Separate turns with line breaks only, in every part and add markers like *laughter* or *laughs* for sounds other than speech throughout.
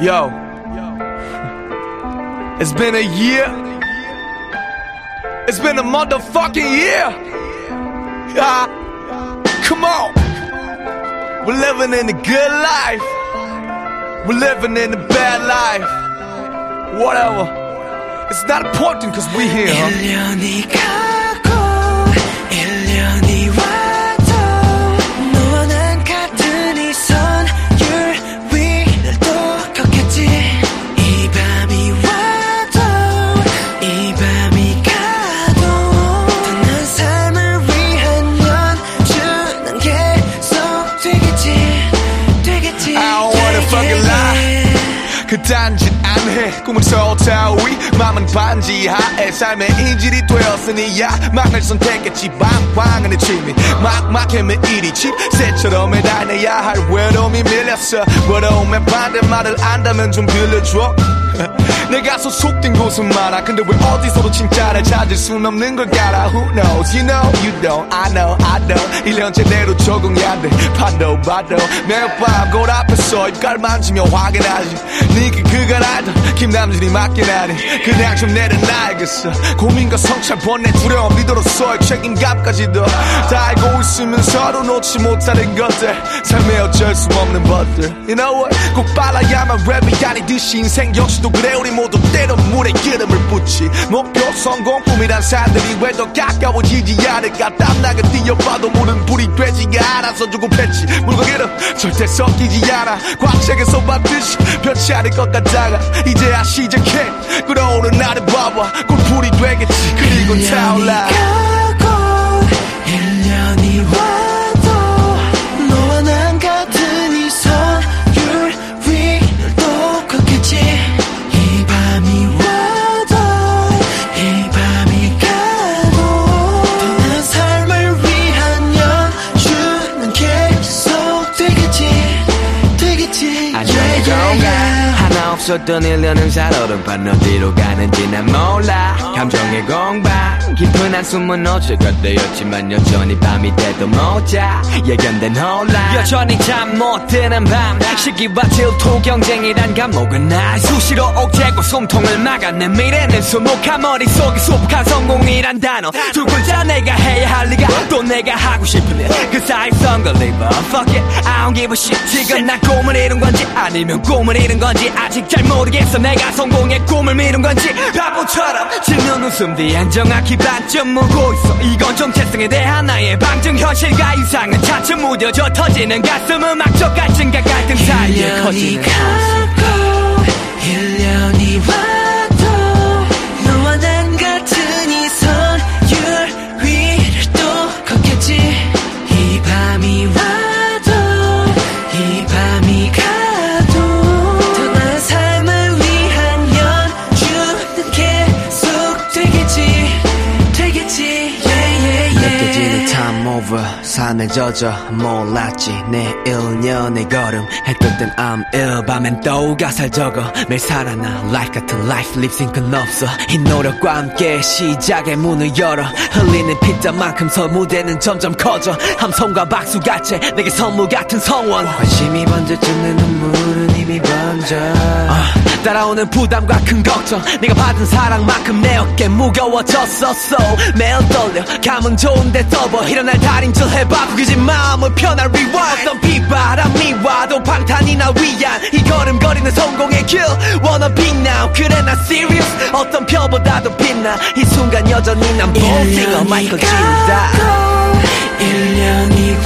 Yo, it's been a year. It's been a motherfucking year. Ah, come on. We're living in the good life. We're living in the bad life. Whatever. It's not important cause we here, huh? 그딴 짓 안 해 꿈은 서타 위 맘은 반지 하에 삶의 인질이 되었으니 야망을 선택했지. 방황하는 취미. 막막해 매일이 집새처럼 매달려야 할 외로움이 밀렸어. 외로움의 반대말을 안다면 좀 들려줘 *laughs* 내가 소속된 곳은 많아. 근데 왜 어디서도 진짜를 찾을 순 없는 걸 알아 Who knows? You know you don't. I know I know 1년째 내로 적응해야 돼. 봐도 봐도. 매일 밤 거울 앞에서 입가를 만지며 확인하지. 니가 알던 김남진이 맞긴 하니 그냥 좀 내려놔야겠어. 고민과 성찰 번뇌 두려움 리더로서의 책임감까지도 다 알고 있으면서도 놓지 못하는 것들. 삶에 어쩔 수 없는 것들. You know what? 꼭 빨라야만 랩이 아니듯이 인생 역시도 그래. 우리 모두 때론 물에 기름을 붓지. 목표 성공 꿈이란 산들이 왜 더 가까워지지 않을까. 땀나게 뛰어봐도 물은 불이 되지가 않아서 조급했지. 물고기는 절대 섞이지 않아. 광책에서 봤듯이 변치 않을 것 같다가 이제야 시작해. 끓어오른 나를 봐봐. 곧 불이 되겠지. 그리고 타올라
없었던 1년은 살얼음판 어디로 가는지 난 몰라. 감정의 공방 깊은 한숨은 어제가 되었지만 여전히 밤이 돼도 못자. 예견된 혼란 여전히 잠 못 드는 밤. 시기와 질투 경쟁이란 감옥은 날 수시로 옥죄고 숨통을 막아 내 미래는 수목한 머릿속에 수북한 성공이란 단어. 두 글자 내가 해야 할 리가 또 내가 하고 싶은 일그 사이 썬걸리버 Fuck it I don't give a shit. 지금 난 꿈을 이룬 건지 아니면 꿈을 이룬 건지 아직 잘 모르겠어. 내가 성공의 꿈을 미룬 건지 바보처럼 질문 웃음 뒤엔 정확히 반쯤 묻고 있어. 이건 정체성에 대한 나의 방증 현실과 이상은 차츰 무뎌져 터지는 가슴 음악적 갈증과 갈등 사이에
1년이
커지는
가고 1년이 와
over 삶에 젖어 몰랐지. 내 1년의 걸음. 했던 땐 I'm ill. 밤엔 또 가사를 적어. 매일 살아나 life 같은 life 립싱크는 없어. 이 노력과 함께 시작의 문을 열어. 흘리는 피땀만큼 서 무대는 점점 커져. 함성과 박수 같이 내게 선물 같은 성원. 관심이 번져쯤 내 눈물은 이미 번져. 아, 따라오는 부담과 큰 걱정. 내가 받은 사랑만큼 내 어깨 무거워졌었어. 매일 떨려. 감은 좋은데 떠버 일어날 달인 줄 해봐. 구겨진 마음을 편할 rewind 어떤 비바람이 와도 방탄이 나 위한 이 걸음거리는 성공의 길. Wanna be now. 그래 나 serious. 어떤 별보다도 빛나. 이 순간 여전히 난 볼싱어 마이클 진다.
1년이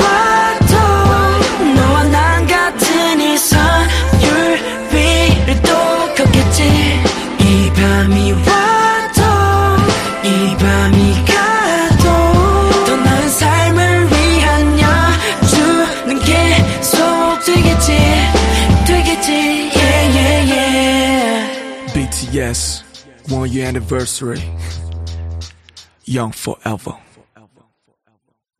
BTS one year anniversary. Young forever